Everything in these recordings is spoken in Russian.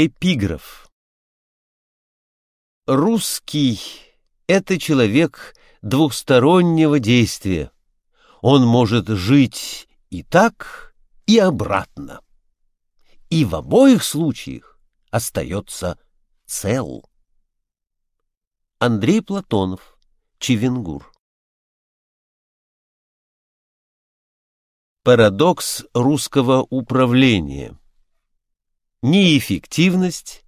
Эпиграф Русский — это человек двухстороннего действия. Он может жить и так, и обратно. И в обоих случаях остается цел. Андрей Платонов, Чевенгур Парадокс русского управления неэффективность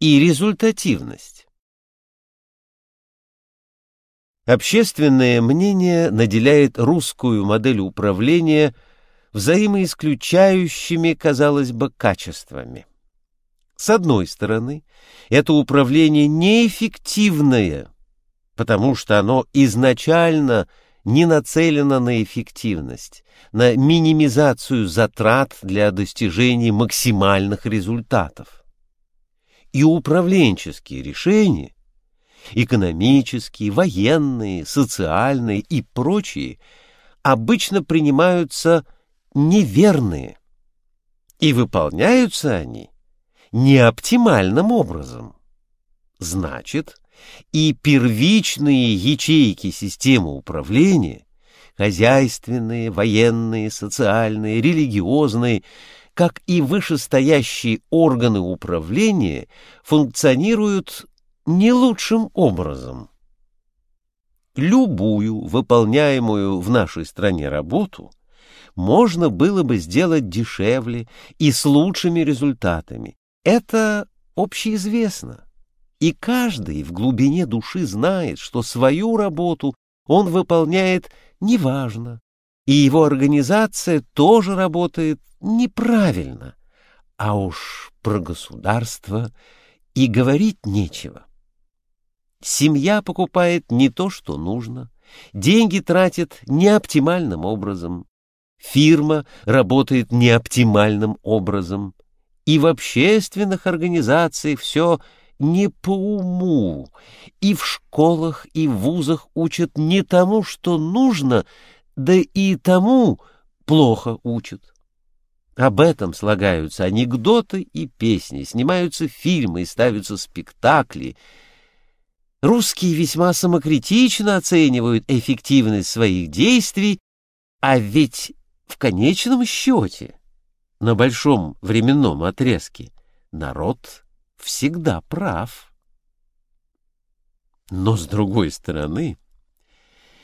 и результативность. Общественное мнение наделяет русскую модель управления взаимоисключающими, казалось бы, качествами. С одной стороны, это управление неэффективное, потому что оно изначально – не нацелена на эффективность, на минимизацию затрат для достижения максимальных результатов. И управленческие решения, экономические, военные, социальные и прочие, обычно принимаются неверные, и выполняются они неоптимальным образом. Значит, и первичные ячейки системы управления, хозяйственные, военные, социальные, религиозные, как и вышестоящие органы управления, функционируют не лучшим образом. Любую выполняемую в нашей стране работу можно было бы сделать дешевле и с лучшими результатами. Это общеизвестно. И каждый в глубине души знает, что свою работу он выполняет неважно, и его организация тоже работает неправильно. А уж про государство и говорить нечего. Семья покупает не то, что нужно, деньги тратит неоптимальным образом, фирма работает неоптимальным образом, и в общественных организациях все не по уму, и в школах и в вузах учат не тому, что нужно, да и тому плохо учат. Об этом слагаются анекдоты и песни, снимаются фильмы и ставятся спектакли. Русские весьма самокритично оценивают эффективность своих действий, а ведь в конечном счете, на большом временном отрезке, народ всегда прав. Но, с другой стороны,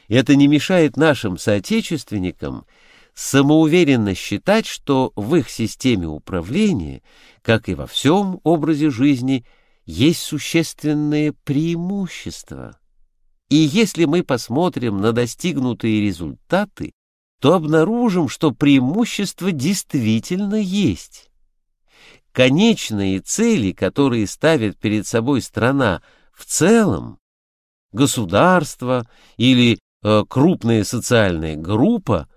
это не мешает нашим соотечественникам самоуверенно считать, что в их системе управления, как и во всем образе жизни, есть существенные преимущества. И если мы посмотрим на достигнутые результаты, то обнаружим, что преимущества действительно есть конечные цели, которые ставит перед собой страна в целом, государство или э, крупная социальная группа,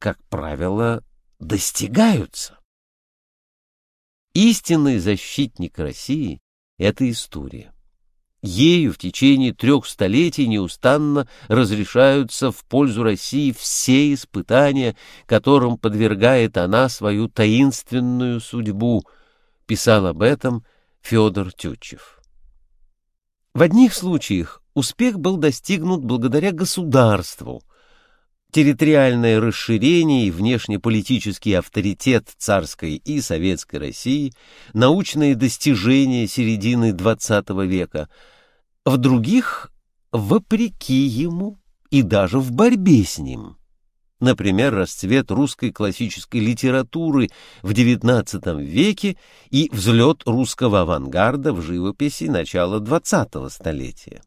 как правило, достигаются. Истинный защитник России — это история. Ею в течение трех столетий неустанно разрешаются в пользу России все испытания, которым подвергает она свою таинственную судьбу — писал об этом Федор Тютчев. В одних случаях успех был достигнут благодаря государству. Территориальное расширение и внешнеполитический авторитет царской и советской России, научные достижения середины XX века, в других — вопреки ему и даже в борьбе с ним. Например, расцвет русской классической литературы в XIX веке и взлет русского авангарда в живописи начала XX столетия.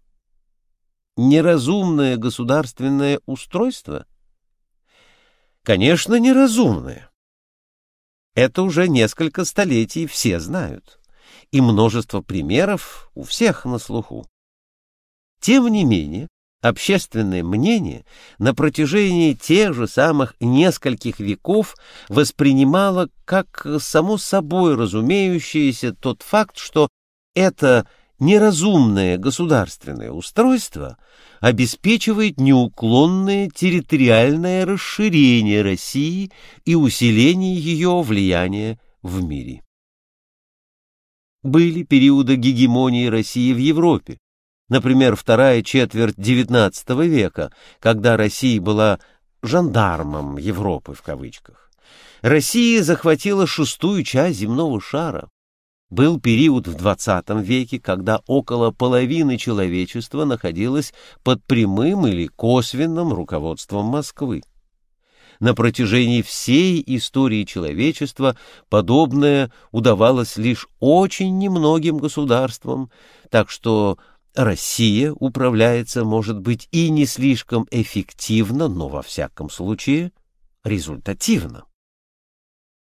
Неразумное государственное устройство? Конечно, неразумное. Это уже несколько столетий все знают, и множество примеров у всех на слуху. Тем не менее, Общественное мнение на протяжении тех же самых нескольких веков воспринимало как само собой разумеющееся тот факт, что это неразумное государственное устройство обеспечивает неуклонное территориальное расширение России и усиление ее влияния в мире. Были периоды гегемонии России в Европе, например, вторая четверть XIX века, когда Россия была «жандармом Европы» в кавычках. Россия захватила шестую часть земного шара. Был период в XX веке, когда около половины человечества находилось под прямым или косвенным руководством Москвы. На протяжении всей истории человечества подобное удавалось лишь очень немногим государствам, так что Россия управляется, может быть, и не слишком эффективно, но во всяком случае результативно.